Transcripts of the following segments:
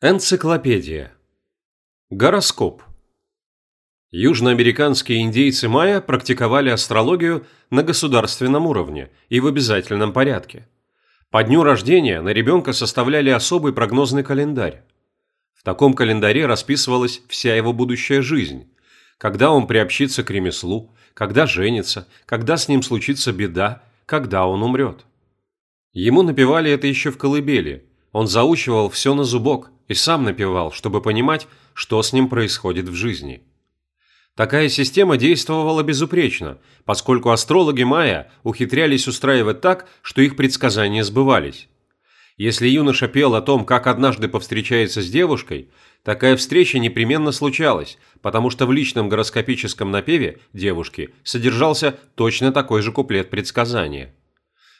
Энциклопедия. Гороскоп. Южноамериканские индейцы майя практиковали астрологию на государственном уровне и в обязательном порядке. По дню рождения на ребенка составляли особый прогнозный календарь. В таком календаре расписывалась вся его будущая жизнь, когда он приобщится к ремеслу, когда женится, когда с ним случится беда, когда он умрет. Ему напевали это еще в колыбели, он заучивал все на зубок и сам напевал, чтобы понимать, что с ним происходит в жизни. Такая система действовала безупречно, поскольку астрологи майя ухитрялись устраивать так, что их предсказания сбывались. Если юноша пел о том, как однажды повстречается с девушкой, такая встреча непременно случалась, потому что в личном гороскопическом напеве девушки содержался точно такой же куплет предсказания.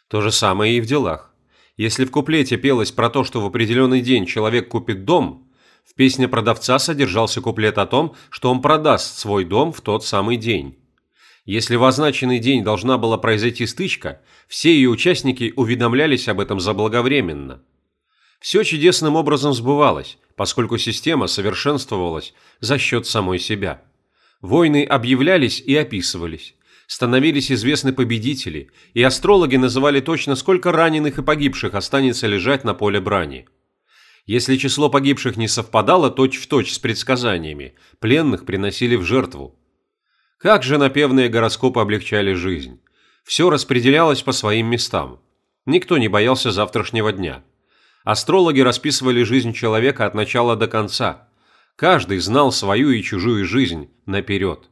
То же самое и в делах. Если в куплете пелось про то, что в определенный день человек купит дом, в песне продавца содержался куплет о том, что он продаст свой дом в тот самый день. Если в означенный день должна была произойти стычка, все ее участники уведомлялись об этом заблаговременно. Все чудесным образом сбывалось, поскольку система совершенствовалась за счет самой себя. Войны объявлялись и описывались. Становились известны победители, и астрологи называли точно, сколько раненых и погибших останется лежать на поле брани. Если число погибших не совпадало точь-в-точь точь с предсказаниями, пленных приносили в жертву. Как же напевные гороскопы облегчали жизнь. Все распределялось по своим местам. Никто не боялся завтрашнего дня. Астрологи расписывали жизнь человека от начала до конца. Каждый знал свою и чужую жизнь наперед.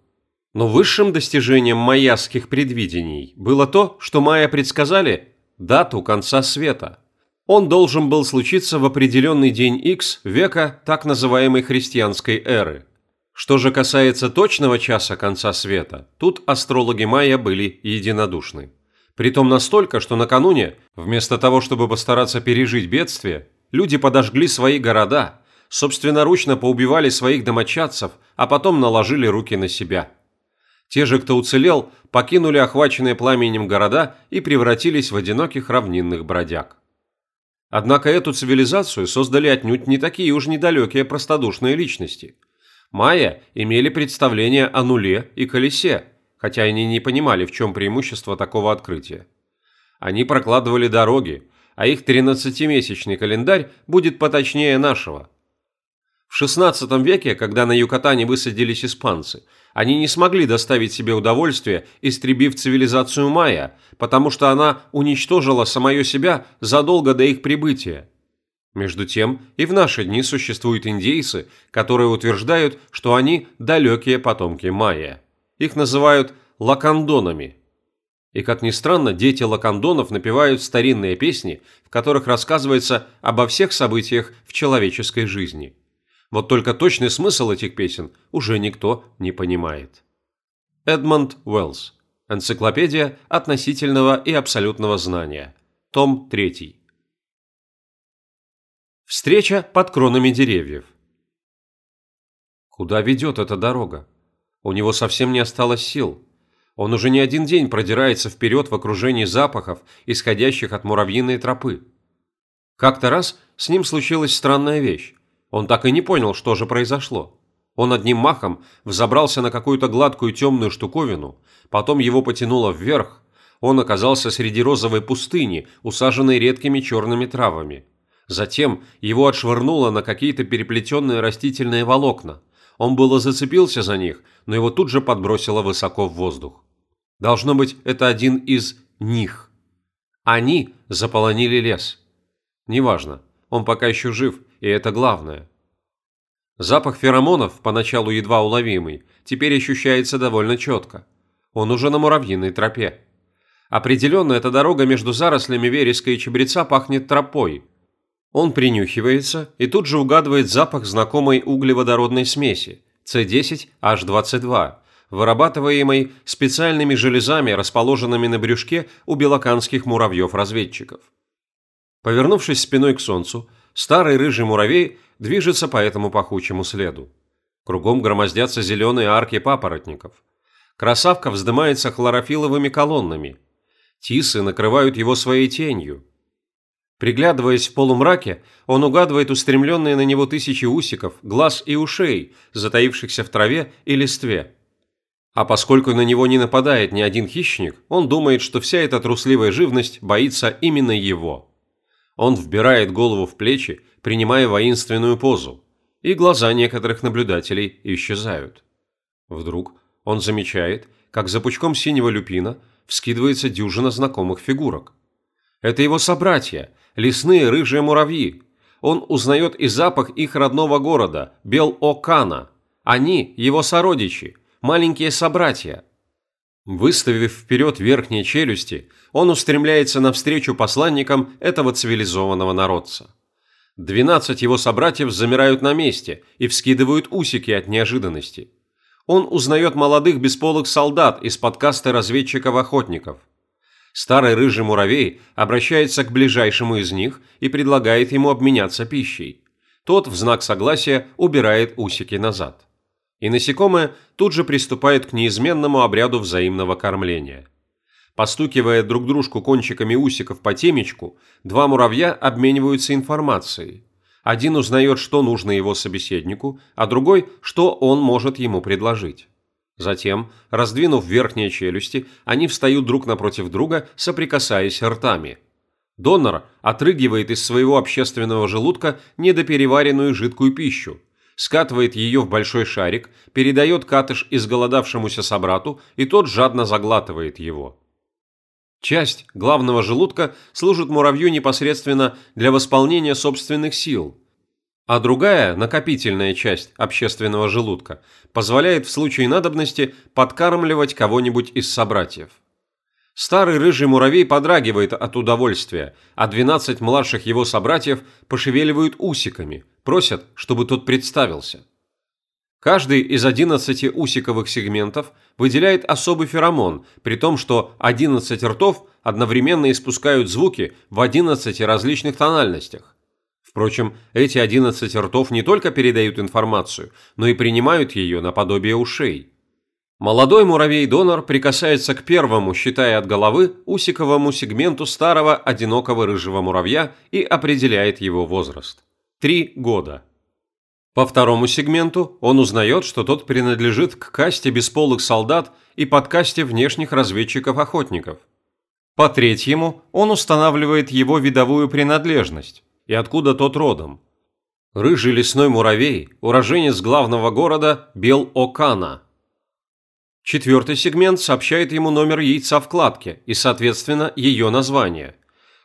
Но высшим достижением майяских предвидений было то, что майя предсказали дату конца света. Он должен был случиться в определенный день X века так называемой христианской эры – что же касается точного часа конца света, тут астрологи майя были единодушны. Притом настолько, что накануне, вместо того, чтобы постараться пережить бедствие, люди подожгли свои города, собственноручно поубивали своих домочадцев, а потом наложили руки на себя. Те же, кто уцелел, покинули охваченные пламенем города и превратились в одиноких равнинных бродяг. Однако эту цивилизацию создали отнюдь не такие уж недалекие простодушные личности – Майя имели представление о нуле и колесе, хотя они не понимали, в чем преимущество такого открытия. Они прокладывали дороги, а их 13-месячный календарь будет поточнее нашего. В XVI веке, когда на Юкатане высадились испанцы, они не смогли доставить себе удовольствие, истребив цивилизацию майя, потому что она уничтожила самое себя задолго до их прибытия. Между тем, и в наши дни существуют индейцы, которые утверждают, что они далекие потомки майя. Их называют лакандонами. И, как ни странно, дети лакандонов напевают старинные песни, в которых рассказывается обо всех событиях в человеческой жизни. Вот только точный смысл этих песен уже никто не понимает. Эдмонд Уэллс. Энциклопедия относительного и абсолютного знания. Том 3. Встреча под кронами деревьев. Куда ведет эта дорога? У него совсем не осталось сил. Он уже не один день продирается вперед в окружении запахов, исходящих от муравьиной тропы. Как-то раз с ним случилась странная вещь. Он так и не понял, что же произошло. Он одним махом взобрался на какую-то гладкую темную штуковину, потом его потянуло вверх. Он оказался среди розовой пустыни, усаженной редкими черными травами. Затем его отшвырнуло на какие-то переплетенные растительные волокна. Он было зацепился за них, но его тут же подбросило высоко в воздух. Должно быть, это один из них. Они заполонили лес. Неважно, он пока еще жив, и это главное. Запах феромонов, поначалу едва уловимый, теперь ощущается довольно четко. Он уже на муравьиной тропе. Определенно, эта дорога между зарослями вереска и чабреца пахнет тропой – он принюхивается и тут же угадывает запах знакомой углеводородной смеси C10H22, вырабатываемой специальными железами, расположенными на брюшке у белоканских муравьев-разведчиков. Повернувшись спиной к солнцу, старый рыжий муравей движется по этому пахучему следу. Кругом громоздятся зеленые арки папоротников. Красавка вздымается хлорофиловыми колоннами. Тисы накрывают его своей тенью – Приглядываясь в полумраке, он угадывает устремленные на него тысячи усиков, глаз и ушей, затаившихся в траве и листве. А поскольку на него не нападает ни один хищник, он думает, что вся эта трусливая живность боится именно его. Он вбирает голову в плечи, принимая воинственную позу, и глаза некоторых наблюдателей исчезают. Вдруг он замечает, как за пучком синего люпина вскидывается дюжина знакомых фигурок. Это его собратья, лесные рыжие муравьи. Он узнает и запах их родного города, Бел-Окана. Они – его сородичи, маленькие собратья. Выставив вперед верхние челюсти, он устремляется навстречу посланникам этого цивилизованного народца. Двенадцать его собратьев замирают на месте и вскидывают усики от неожиданности. Он узнает молодых бесполых солдат из подкаста разведчиков-охотников – Старый рыжий муравей обращается к ближайшему из них и предлагает ему обменяться пищей. Тот в знак согласия убирает усики назад. И насекомое тут же приступает к неизменному обряду взаимного кормления. Постукивая друг дружку кончиками усиков по темечку, два муравья обмениваются информацией. Один узнает, что нужно его собеседнику, а другой, что он может ему предложить. Затем, раздвинув верхние челюсти, они встают друг напротив друга, соприкасаясь ртами. Донор отрыгивает из своего общественного желудка недопереваренную жидкую пищу, скатывает ее в большой шарик, передает катыш изголодавшемуся собрату, и тот жадно заглатывает его. Часть главного желудка служит муравью непосредственно для восполнения собственных сил – а другая, накопительная часть общественного желудка, позволяет в случае надобности подкармливать кого-нибудь из собратьев. Старый рыжий муравей подрагивает от удовольствия, а 12 младших его собратьев пошевеливают усиками, просят, чтобы тот представился. Каждый из 11 усиковых сегментов выделяет особый феромон, при том, что 11 ртов одновременно испускают звуки в 11 различных тональностях. Впрочем, эти 11 ртов не только передают информацию, но и принимают ее наподобие ушей. Молодой муравей-донор прикасается к первому, считая от головы, усиковому сегменту старого одинокого рыжего муравья и определяет его возраст. Три года. По второму сегменту он узнает, что тот принадлежит к касте бесполых солдат и подкасте внешних разведчиков-охотников. По третьему он устанавливает его видовую принадлежность и откуда тот родом. Рыжий лесной муравей – уроженец главного города Бел-Окана. Четвертый сегмент сообщает ему номер яйца в кладке и, соответственно, ее название.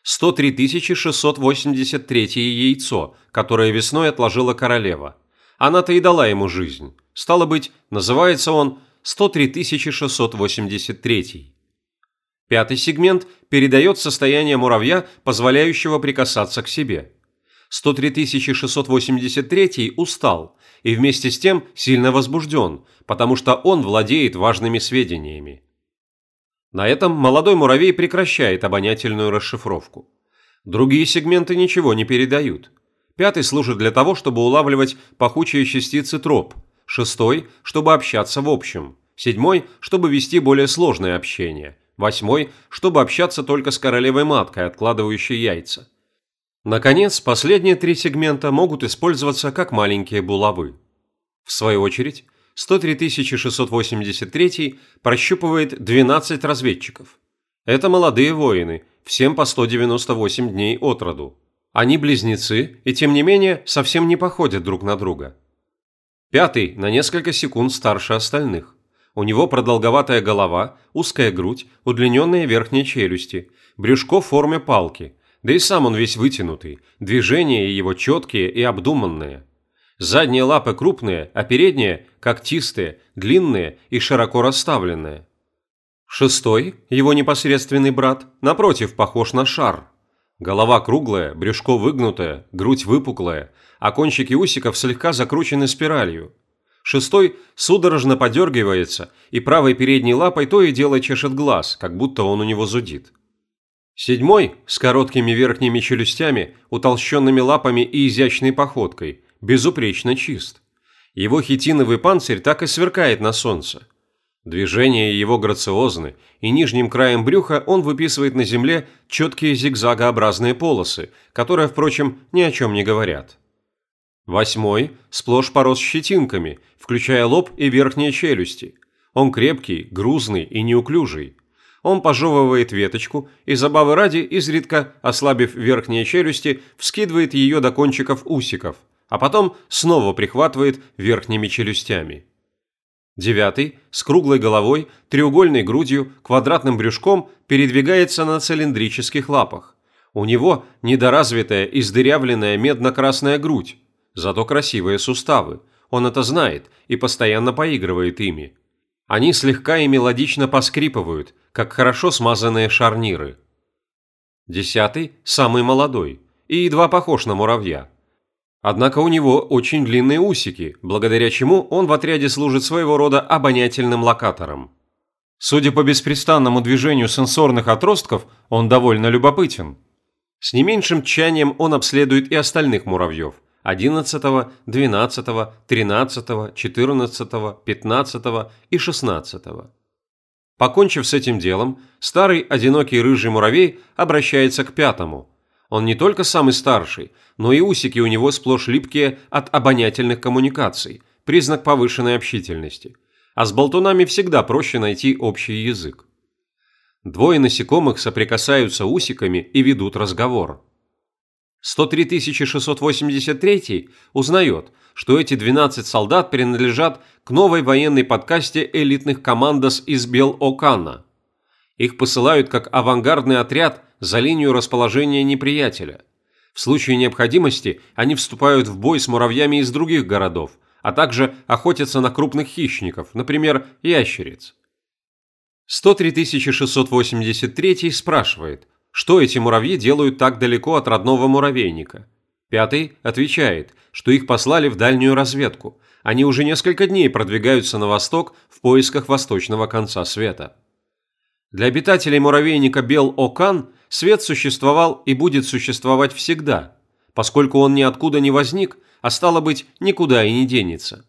103 683 яйцо, которое весной отложила королева. Она-то и дала ему жизнь. Стало быть, называется он 103 683. Пятый сегмент передает состояние муравья, позволяющего прикасаться к себе. 103 683 устал и вместе с тем сильно возбужден, потому что он владеет важными сведениями. На этом молодой муравей прекращает обонятельную расшифровку. Другие сегменты ничего не передают. Пятый служит для того, чтобы улавливать пахучие частицы троп, шестой – чтобы общаться в общем, седьмой – чтобы вести более сложное общение – восьмой, чтобы общаться только с королевой-маткой, откладывающей яйца. Наконец, последние три сегмента могут использоваться как маленькие булавы. В свою очередь, 103 683 прощупывает 12 разведчиков. Это молодые воины, всем по 198 дней от роду. Они близнецы и, тем не менее, совсем не походят друг на друга. Пятый на несколько секунд старше остальных. У него продолговатая голова, узкая грудь, удлиненные верхние челюсти, брюшко в форме палки, да и сам он весь вытянутый, движения его четкие и обдуманные. Задние лапы крупные, а передние – когтистые, длинные и широко расставленные. Шестой, его непосредственный брат, напротив, похож на шар. Голова круглая, брюшко выгнутое, грудь выпуклая, а кончики усиков слегка закручены спиралью – Шестой судорожно подергивается и правой передней лапой то и дело чешет глаз, как будто он у него зудит. Седьмой, с короткими верхними челюстями, утолщенными лапами и изящной походкой, безупречно чист. Его хитиновый панцирь так и сверкает на солнце. Движения его грациозны, и нижним краем брюха он выписывает на земле четкие зигзагообразные полосы, которые, впрочем, ни о чем не говорят. Восьмой сплошь порос щетинками, включая лоб и верхние челюсти. Он крепкий, грузный и неуклюжий. Он пожевывает веточку и, забавы ради, изредка, ослабив верхние челюсти, вскидывает ее до кончиков усиков, а потом снова прихватывает верхними челюстями. Девятый, с круглой головой, треугольной грудью, квадратным брюшком, передвигается на цилиндрических лапах. У него недоразвитая, издырявленная медно-красная грудь, зато красивые суставы. Он это знает и постоянно поигрывает ими. Они слегка и мелодично поскрипывают, как хорошо смазанные шарниры. Десятый – самый молодой и едва похож на муравья. Однако у него очень длинные усики, благодаря чему он в отряде служит своего рода обонятельным локатором. Судя по беспрестанному движению сенсорных отростков, он довольно любопытен. С не меньшим тчанием он обследует и остальных муравьев – 11, 12, 13, 14, 15 и 16. Покончив с этим делом, старый одинокий рыжий муравей обращается к пятому. Он не только самый старший, но и усики у него сплошь липкие от обонятельных коммуникаций, признак повышенной общительности. А с болтунами всегда проще найти общий язык. Двое насекомых соприкасаются усиками и ведут разговор. 103 683 узнает, что эти 12 солдат принадлежат к новой военной подкасте элитных командос из Бел-Окана. Их посылают как авангардный отряд за линию расположения неприятеля. В случае необходимости они вступают в бой с муравьями из других городов, а также охотятся на крупных хищников, например, ящериц. 103 683 спрашивает, что эти муравьи делают так далеко от родного муравейника. Пятый отвечает, что их послали в дальнюю разведку. Они уже несколько дней продвигаются на восток в поисках восточного конца света. Для обитателей муравейника Бел-Окан свет существовал и будет существовать всегда, поскольку он ниоткуда не возник, а стало быть, никуда и не денется.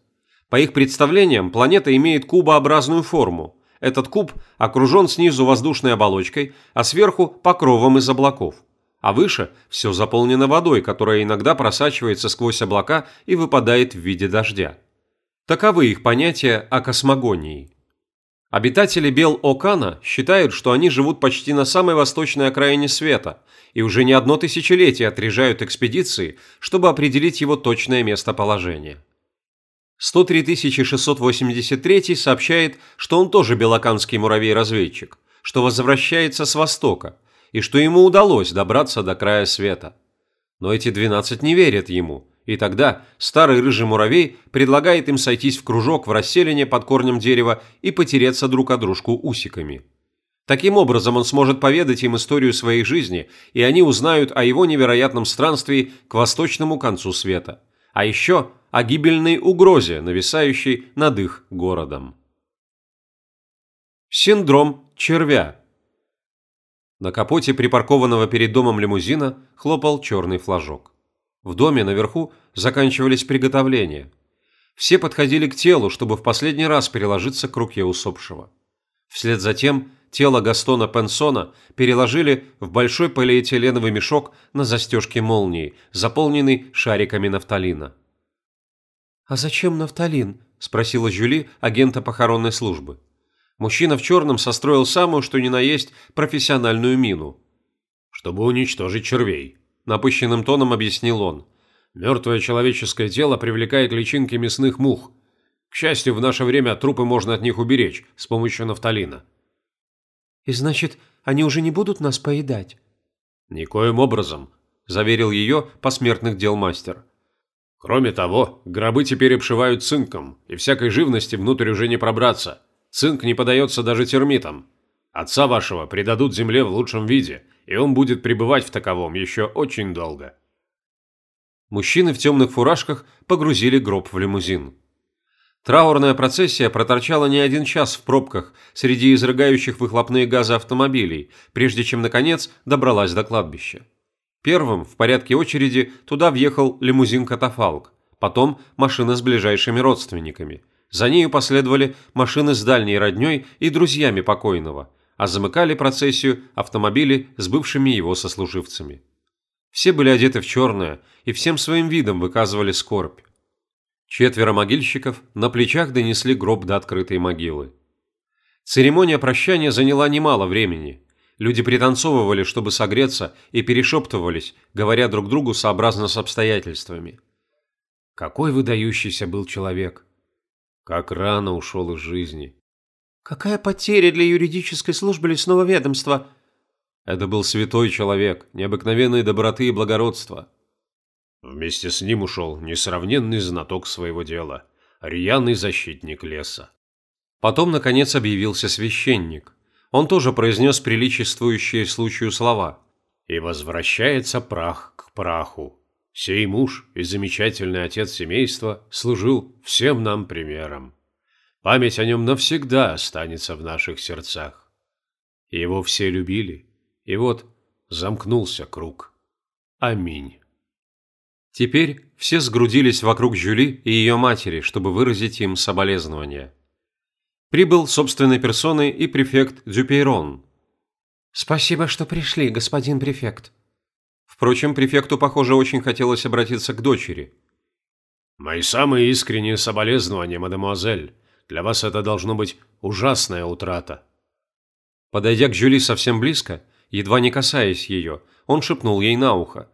По их представлениям, планета имеет кубообразную форму. Этот куб окружен снизу воздушной оболочкой, а сверху – покровом из облаков а выше все заполнено водой, которая иногда просачивается сквозь облака и выпадает в виде дождя. Таковы их понятия о космогонии. Обитатели Бел-Окана считают, что они живут почти на самой восточной окраине света и уже не одно тысячелетие отряжают экспедиции, чтобы определить его точное местоположение. 103 683 сообщает, что он тоже белоканский муравей-разведчик, что возвращается с востока, и что ему удалось добраться до края света. Но эти 12 не верят ему, и тогда старый рыжий муравей предлагает им сойтись в кружок в расселине под корнем дерева и потереться друг о дружку усиками. Таким образом он сможет поведать им историю своей жизни, и они узнают о его невероятном странстве к восточному концу света. А еще о гибельной угрозе, нависающей над их городом. Синдром червя на капоте припаркованного перед домом лимузина хлопал черный флажок. В доме наверху заканчивались приготовления. Все подходили к телу, чтобы в последний раз переложиться к руке усопшего. Вслед за тем тело Гастона Пенсона переложили в большой полиэтиленовый мешок на застежке молнии, заполненный шариками нафталина. «А зачем нафталин?» – спросила Жюли, агента похоронной службы. Мужчина в черном состроил самую, что ни на есть, профессиональную мину. «Чтобы уничтожить червей», – напыщенным тоном объяснил он. «Мертвое человеческое тело привлекает личинки мясных мух. К счастью, в наше время трупы можно от них уберечь с помощью нафталина». «И значит, они уже не будут нас поедать?» «Никоим образом», – заверил ее посмертных дел мастер. «Кроме того, гробы теперь обшивают цинком, и всякой живности внутрь уже не пробраться». Цинк не подается даже термитам. Отца вашего предадут земле в лучшем виде, и он будет пребывать в таковом еще очень долго». Мужчины в темных фуражках погрузили гроб в лимузин. Траурная процессия проторчала не один час в пробках среди изрыгающих выхлопные газы автомобилей, прежде чем, наконец, добралась до кладбища. Первым, в порядке очереди, туда въехал лимузин-катафалк, потом машина с ближайшими родственниками – За нею последовали машины с дальней родней и друзьями покойного, а замыкали процессию автомобили с бывшими его сослуживцами. Все были одеты в черное и всем своим видом выказывали скорбь. Четверо могильщиков на плечах донесли гроб до открытой могилы. Церемония прощания заняла немало времени. Люди пританцовывали, чтобы согреться, и перешептывались, говоря друг другу сообразно с обстоятельствами. Какой выдающийся был человек! Как рано ушел из жизни! Какая потеря для юридической службы лесного ведомства! Это был святой человек, необыкновенной доброты и благородства. Вместе с ним ушел несравненный знаток своего дела, рьяный защитник леса. Потом, наконец, объявился священник. Он тоже произнес приличествующие случаю слова. «И возвращается прах к праху. Сей муж и замечательный отец семейства служил всем нам примером. Память о нем навсегда останется в наших сердцах. Его все любили, и вот замкнулся круг. Аминь». Теперь все сгрудились вокруг Жюли и ее матери, чтобы выразить им соболезнования. Прибыл собственной персоной и префект Дюпейрон. «Спасибо, что пришли, господин префект». Впрочем, префекту, похоже, очень хотелось обратиться к дочери. «Мои самые искренние соболезнования, мадемуазель. Для вас это должно быть ужасная утрата». Подойдя к Жюли совсем близко, едва не касаясь ее, он шепнул ей на ухо.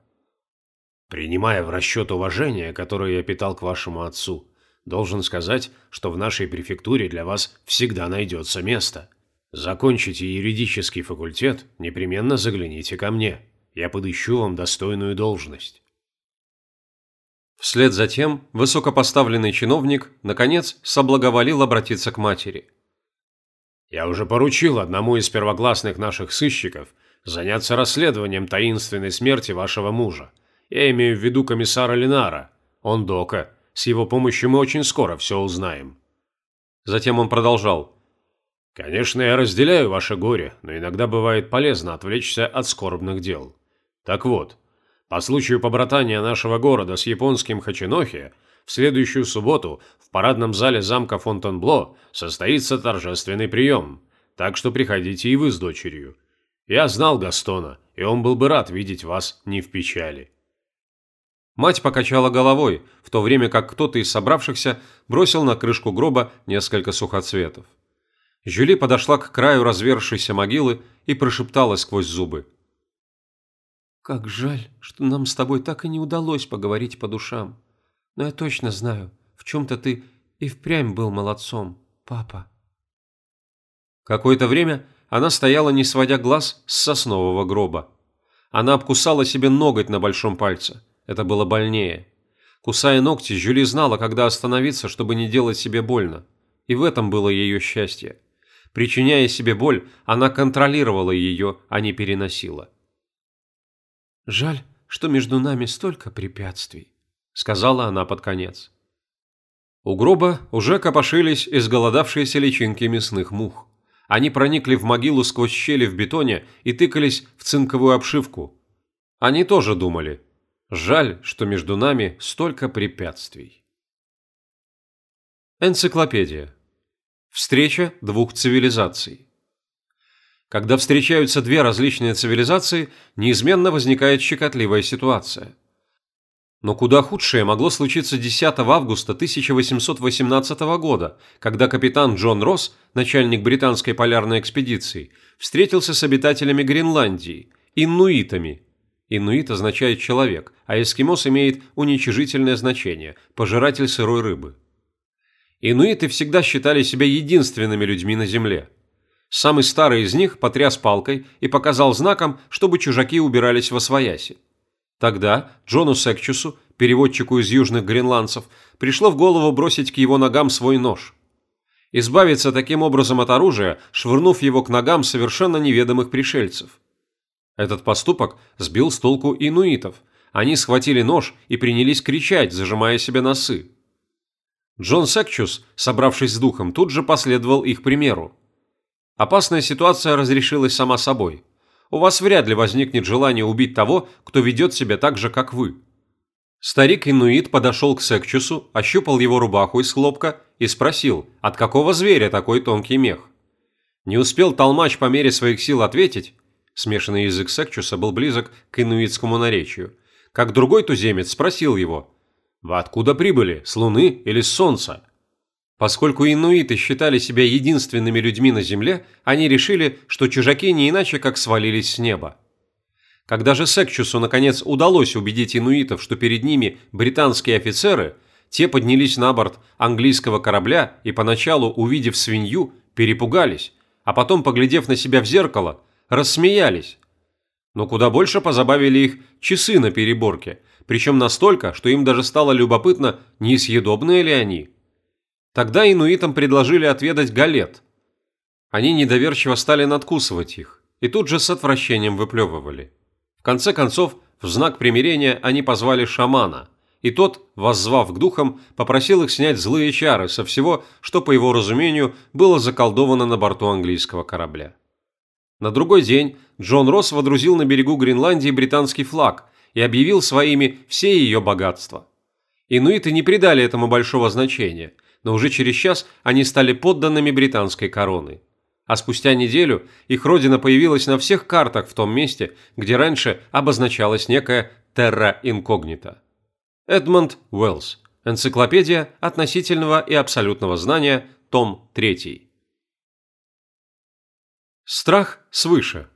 Принимая в расчет уважение, которое я питал к вашему отцу, должен сказать, что в нашей префектуре для вас всегда найдется место. Закончите юридический факультет, непременно загляните ко мне. Я подыщу вам достойную должность. Вслед за тем высокопоставленный чиновник, наконец, соблаговолил обратиться к матери. «Я уже поручил одному из первоклассных наших сыщиков заняться расследованием таинственной смерти вашего мужа. Я имею в виду комиссара Ленара. Он дока. С его помощью мы очень скоро все узнаем». Затем он продолжал. «Конечно, я разделяю ваше горе, но иногда бывает полезно отвлечься от скорбных дел. Так вот, по случаю побратания нашего города с японским Хачинохи, в следующую субботу в парадном зале замка Фонтенбло состоится торжественный прием, так что приходите и вы с дочерью. Я знал Гастона, и он был бы рад видеть вас не в печали». Мать покачала головой, в то время как кто-то из собравшихся бросил на крышку гроба несколько сухоцветов. Жюли подошла к краю развершейся могилы и прошептала сквозь зубы. «Как жаль, что нам с тобой так и не удалось поговорить по душам. Но я точно знаю, в чем-то ты и впрямь был молодцом, папа». Какое-то время она стояла, не сводя глаз с соснового гроба. Она обкусала себе ноготь на большом пальце – это было больнее. Кусая ногти, Жюли знала, когда остановиться, чтобы не делать себе больно. И в этом было ее счастье. Причиняя себе боль, она контролировала ее, а не переносила. «Жаль, что между нами столько препятствий», — сказала она под конец. У гроба уже копошились изголодавшиеся личинки мясных мух. Они проникли в могилу сквозь щели в бетоне и тыкались в цинковую обшивку. Они тоже думали, Жаль, что между нами столько препятствий. Энциклопедия. Встреча двух цивилизаций. Когда встречаются две различные цивилизации, неизменно возникает щекотливая ситуация. Но куда худшее могло случиться 10 августа 1818 года, когда капитан Джон Росс, начальник британской полярной экспедиции, встретился с обитателями Гренландии, иннуитами, Инуит означает «человек», а эскимос имеет уничижительное значение – пожиратель сырой рыбы. Инуиты всегда считали себя единственными людьми на Земле. Самый старый из них потряс палкой и показал знаком, чтобы чужаки убирались во свояси. Тогда Джону Секчусу, переводчику из южных гренландцев, пришло в голову бросить к его ногам свой нож. Избавиться таким образом от оружия, швырнув его к ногам совершенно неведомых пришельцев. Этот поступок сбил с толку инуитов. Они схватили нож и принялись кричать, зажимая себе носы. Джон Секчус, собравшись с духом, тут же последовал их примеру. Опасная ситуация разрешилась сама собой. У вас вряд ли возникнет желание убить того, кто ведет себя так же, как вы. Старик-инуит подошел к Секчусу, ощупал его рубаху из хлопка и спросил, от какого зверя такой тонкий мех. Не успел толмач по мере своих сил ответить, смешанный язык Секчуса был близок к инуитскому наречию, как другой туземец спросил его, «Вы откуда прибыли, с Луны или с Солнца?» Поскольку инуиты считали себя единственными людьми на Земле, они решили, что чужаки не иначе как свалились с неба. Когда же Секчусу наконец удалось убедить инуитов, что перед ними британские офицеры, те поднялись на борт английского корабля и поначалу, увидев свинью, перепугались, а потом, поглядев на себя в зеркало, рассмеялись. Но куда больше позабавили их часы на переборке, причем настолько, что им даже стало любопытно, несъедобные ли они. Тогда инуитам предложили отведать галет. Они недоверчиво стали надкусывать их, и тут же с отвращением выплевывали. В конце концов, в знак примирения они позвали шамана, и тот, воззвав к духам, попросил их снять злые чары со всего, что, по его разумению, было заколдовано на борту английского корабля. На другой день Джон Росс водрузил на берегу Гренландии британский флаг и объявил своими все ее богатства. Инуиты не придали этому большого значения, но уже через час они стали подданными британской короны а спустя неделю их родина появилась на всех картах в том месте, где раньше обозначалась некая терра инкогнита. Эдмонд Уэллс. Энциклопедия относительного и абсолютного знания, том 3. Страх свыше.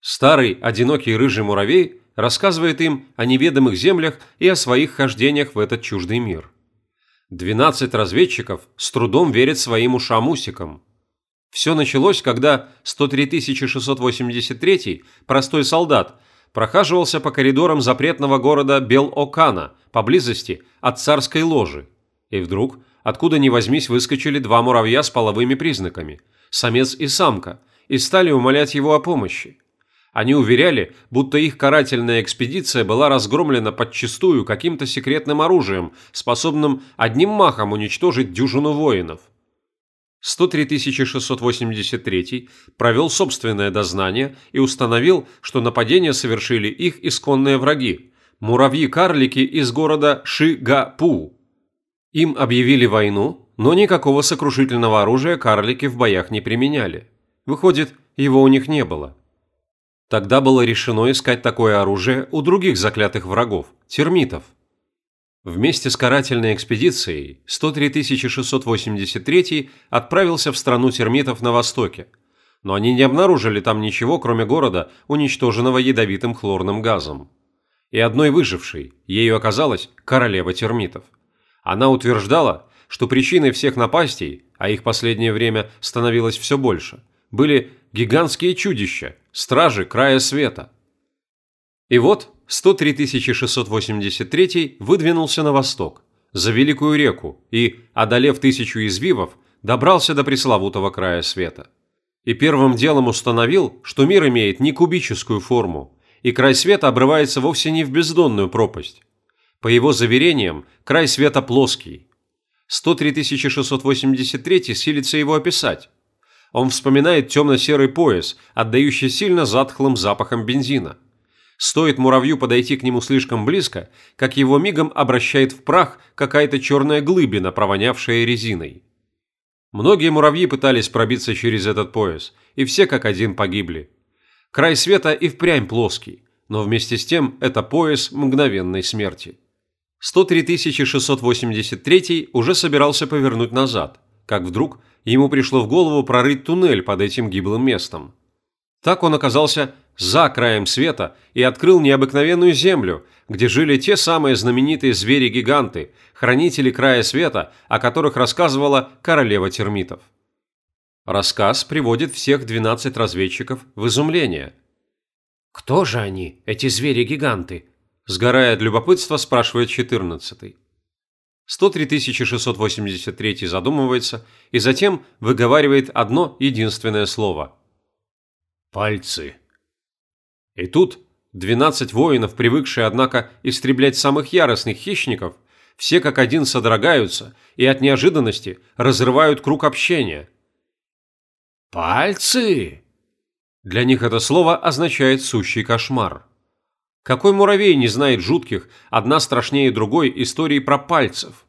Старый, одинокий рыжий муравей рассказывает им о неведомых землях и о своих хождениях в этот чуждый мир. Двенадцать разведчиков с трудом верят своим ушам-усикам – все началось, когда 103 683 простой солдат прохаживался по коридорам запретного города Бел-Окана, поблизости от царской ложи. И вдруг, откуда ни возьмись, выскочили два муравья с половыми признаками – самец и самка, и стали умолять его о помощи. Они уверяли, будто их карательная экспедиция была разгромлена подчистую каким-то секретным оружием, способным одним махом уничтожить дюжину воинов – 103 683 провел собственное дознание и установил, что нападение совершили их исконные враги – муравьи-карлики из города Шигапу. Им объявили войну, но никакого сокрушительного оружия карлики в боях не применяли. Выходит, его у них не было. Тогда было решено искать такое оружие у других заклятых врагов – термитов – Вместе с карательной экспедицией 103 683 отправился в страну термитов на востоке, но они не обнаружили там ничего, кроме города, уничтоженного ядовитым хлорным газом. И одной выжившей, ею оказалась королева термитов. Она утверждала, что причиной всех напастей, а их последнее время становилось все больше, были гигантские чудища, стражи края света. И вот 103 683 выдвинулся на восток, за Великую реку и, одолев тысячу извивов, добрался до пресловутого края света. И первым делом установил, что мир имеет не кубическую форму, и край света обрывается вовсе не в бездонную пропасть. По его заверениям, край света плоский. 103 683 силится его описать. Он вспоминает темно-серый пояс, отдающий сильно затхлым запахом бензина – Стоит муравью подойти к нему слишком близко, как его мигом обращает в прах какая-то черная глыбина, провонявшая резиной. Многие муравьи пытались пробиться через этот пояс, и все как один погибли. Край света и впрямь плоский, но вместе с тем это пояс мгновенной смерти. 103 683 уже собирался повернуть назад, как вдруг ему пришло в голову прорыть туннель под этим гиблым местом. Так он оказался за краем света и открыл необыкновенную землю, где жили те самые знаменитые звери-гиганты, хранители края света, о которых рассказывала королева термитов. Рассказ приводит всех 12 разведчиков в изумление. «Кто же они, эти звери-гиганты?» Сгорая от любопытства, спрашивает 14-й. 103 683 задумывается и затем выговаривает одно единственное слово. «Пальцы». И тут 12 воинов, привыкшие, однако, истреблять самых яростных хищников, все как один содрогаются и от неожиданности разрывают круг общения. «Пальцы!» Для них это слово означает «сущий кошмар». Какой муравей не знает жутких, одна страшнее другой, историй про пальцев?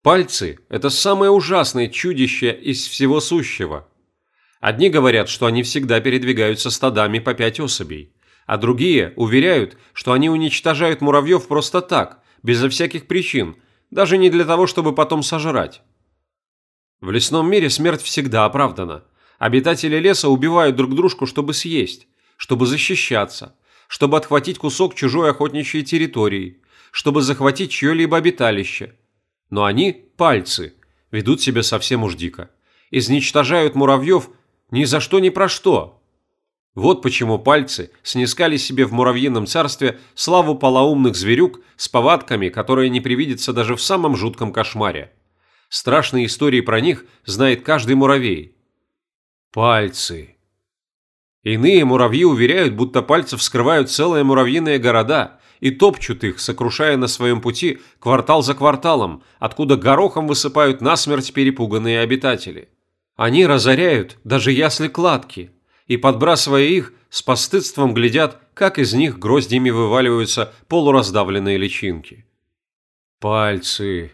Пальцы – это самое ужасное чудище из всего сущего. Одни говорят, что они всегда передвигаются стадами по пять особей, а другие уверяют, что они уничтожают муравьев просто так, безо всяких причин, даже не для того, чтобы потом сожрать. В лесном мире смерть всегда оправдана. Обитатели леса убивают друг дружку, чтобы съесть, чтобы защищаться, чтобы отхватить кусок чужой охотничьей территории, чтобы захватить чье-либо обиталище. Но они, пальцы, ведут себя совсем уж дико. Изничтожают муравьев ни за что ни про что. Вот почему пальцы снискали себе в муравьином царстве славу полоумных зверюк с повадками, которые не привидятся даже в самом жутком кошмаре. Страшные истории про них знает каждый муравей. Пальцы. Иные муравьи уверяют, будто пальцы вскрывают целые муравьиные города и топчут их, сокрушая на своем пути квартал за кварталом, откуда горохом высыпают насмерть перепуганные обитатели. Они разоряют даже ясли-кладки и, подбрасывая их, с постыдством глядят, как из них гроздьями вываливаются полураздавленные личинки. Пальцы.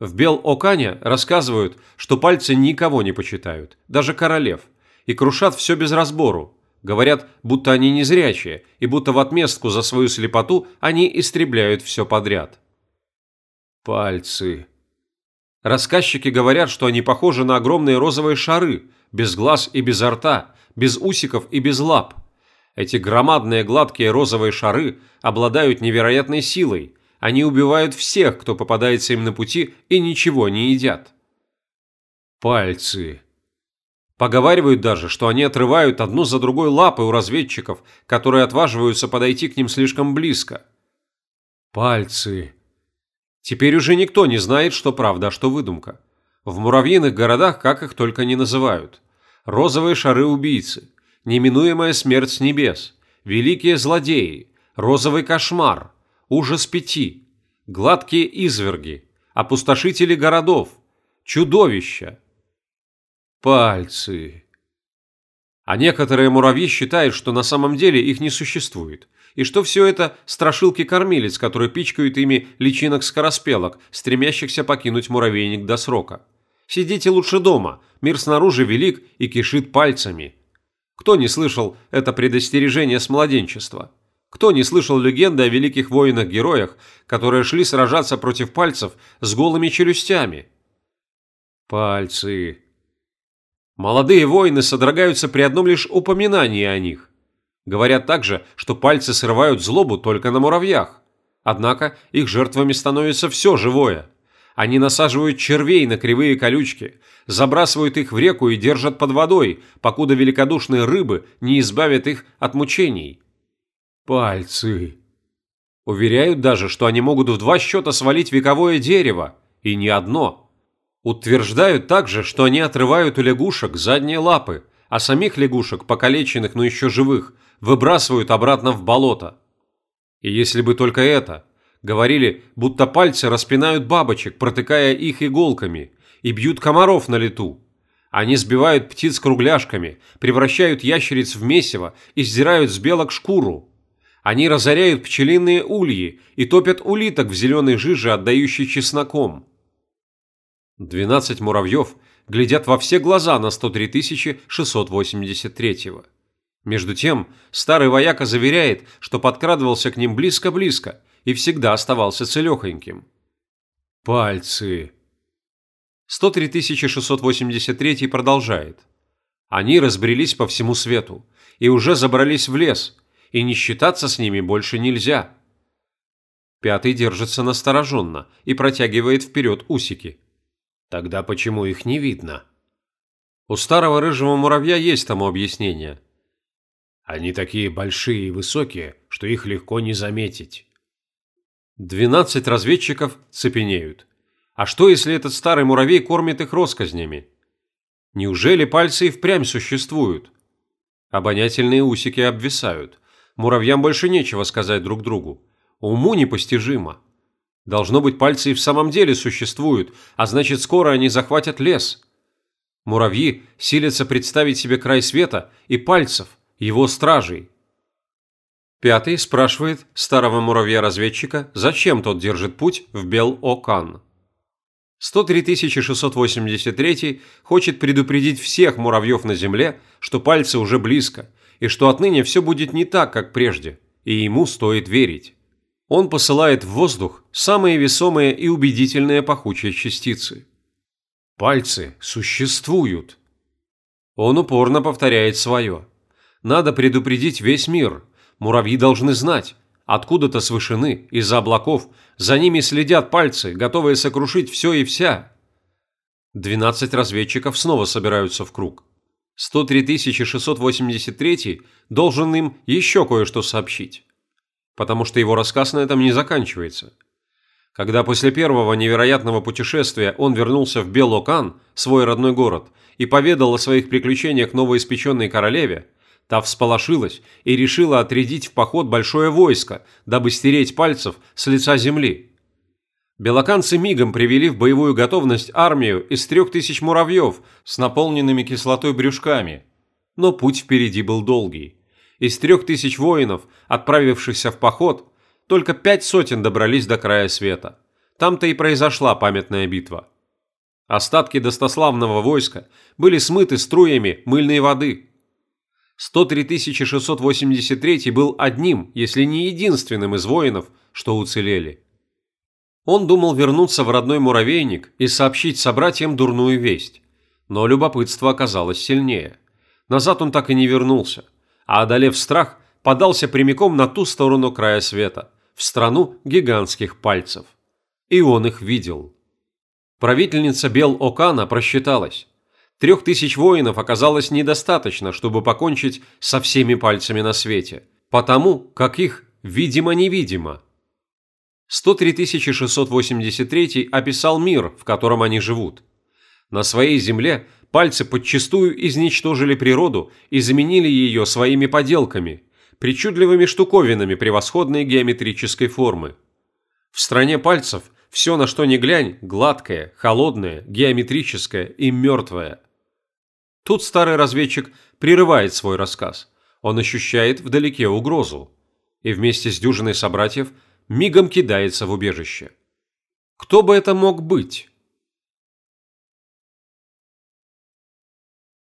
В Бел-Окане рассказывают, что пальцы никого не почитают, даже королев и крушат все без разбору. Говорят, будто они незрячие, и будто в отместку за свою слепоту они истребляют все подряд. Пальцы. Рассказчики говорят, что они похожи на огромные розовые шары, без глаз и без рта, без усиков и без лап. Эти громадные гладкие розовые шары обладают невероятной силой. Они убивают всех, кто попадается им на пути, и ничего не едят. Пальцы. Поговаривают даже, что они отрывают одну за другой лапы у разведчиков, которые отваживаются подойти к ним слишком близко. Пальцы. Теперь уже никто не знает, что правда, а что выдумка. В муравьиных городах как их только не называют. Розовые шары-убийцы, неминуемая смерть с небес, великие злодеи, розовый кошмар, ужас пяти, гладкие изверги, опустошители городов, чудовища, Пальцы. А некоторые муравьи считают, что на самом деле их не существует, и что все это страшилки-кормилец, которые пичкают ими личинок-скороспелок, стремящихся покинуть муравейник до срока. Сидите лучше дома, мир снаружи велик и кишит пальцами. Кто не слышал это предостережение с младенчества? Кто не слышал легенды о великих воинах-героях, которые шли сражаться против пальцев с голыми челюстями? Пальцы. Молодые воины содрогаются при одном лишь упоминании о них. Говорят также, что пальцы срывают злобу только на муравьях. Однако их жертвами становится все живое. Они насаживают червей на кривые колючки, забрасывают их в реку и держат под водой, покуда великодушные рыбы не избавят их от мучений. Пальцы. Уверяют даже, что они могут в два счета свалить вековое дерево, и не одно – Утверждают также, что они отрывают у лягушек задние лапы, а самих лягушек, покалеченных, но еще живых, выбрасывают обратно в болото. И если бы только это, говорили, будто пальцы распинают бабочек, протыкая их иголками, и бьют комаров на лету. Они сбивают птиц кругляшками, превращают ящериц в месиво и сдирают с белок шкуру. Они разоряют пчелиные ульи и топят улиток в зеленой жиже, отдающей чесноком. 12 муравьев глядят во все глаза на 103 683-го. Между тем, старый вояка заверяет, что подкрадывался к ним близко-близко и всегда оставался целехоньким. Пальцы. 103 683 продолжает. Они разбрелись по всему свету и уже забрались в лес, и не считаться с ними больше нельзя. Пятый держится настороженно и протягивает вперед усики. Тогда почему их не видно? У старого рыжего муравья есть тому объяснение. Они такие большие и высокие, что их легко не заметить. Двенадцать разведчиков цепенеют. А что, если этот старый муравей кормит их росказнями? Неужели пальцы и впрямь существуют? Обонятельные усики обвисают. Муравьям больше нечего сказать друг другу. Уму непостижимо. Должно быть, пальцы и в самом деле существуют, а значит, скоро они захватят лес. Муравьи силятся представить себе край света и пальцев, его стражей. Пятый спрашивает старого муравья-разведчика, зачем тот держит путь в Бел-Окан. 103 683 хочет предупредить всех муравьев на Земле, что пальцы уже близко, и что отныне все будет не так, как прежде, и ему стоит верить. Он посылает в воздух самые весомые и убедительные пахучие частицы. Пальцы существуют. Он упорно повторяет свое. Надо предупредить весь мир. Муравьи должны знать. Откуда-то с вышины, из-за облаков, за ними следят пальцы, готовые сокрушить все и вся. 12 разведчиков снова собираются в круг. 103 683 должен им еще кое-что сообщить. Потому что его рассказ на этом не заканчивается. Когда после первого невероятного путешествия он вернулся в Белокан, свой родной город, и поведал о своих приключениях новоиспеченной королеве, та всполошилась и решила отрядить в поход большое войско, дабы стереть пальцев с лица земли. Белоканцы мигом привели в боевую готовность армию из трех тысяч муравьев с наполненными кислотой брюшками. Но путь впереди был долгий. Из трех тысяч воинов, отправившихся в поход, только пять сотен добрались до края света. Там-то и произошла памятная битва. Остатки достославного войска были смыты струями мыльной воды. 103 683 был одним, если не единственным из воинов, что уцелели. Он думал вернуться в родной муравейник и сообщить собратьям дурную весть. Но любопытство оказалось сильнее. Назад он так и не вернулся, а одолев страх, подался прямиком на ту сторону края света – в страну гигантских пальцев. И он их видел. Правительница Бел-Окана просчиталась. Трех тысяч воинов оказалось недостаточно, чтобы покончить со всеми пальцами на свете, потому как их видимо-невидимо. 103 683 описал мир, в котором они живут. На своей земле пальцы подчастую изничтожили природу и заменили ее своими поделками – причудливыми штуковинами превосходной геометрической формы. В стране пальцев все, на что ни глянь, гладкое, холодное, геометрическое и мертвое. Тут старый разведчик прерывает свой рассказ. Он ощущает вдалеке угрозу. И вместе с дюжиной собратьев мигом кидается в убежище. Кто бы это мог быть?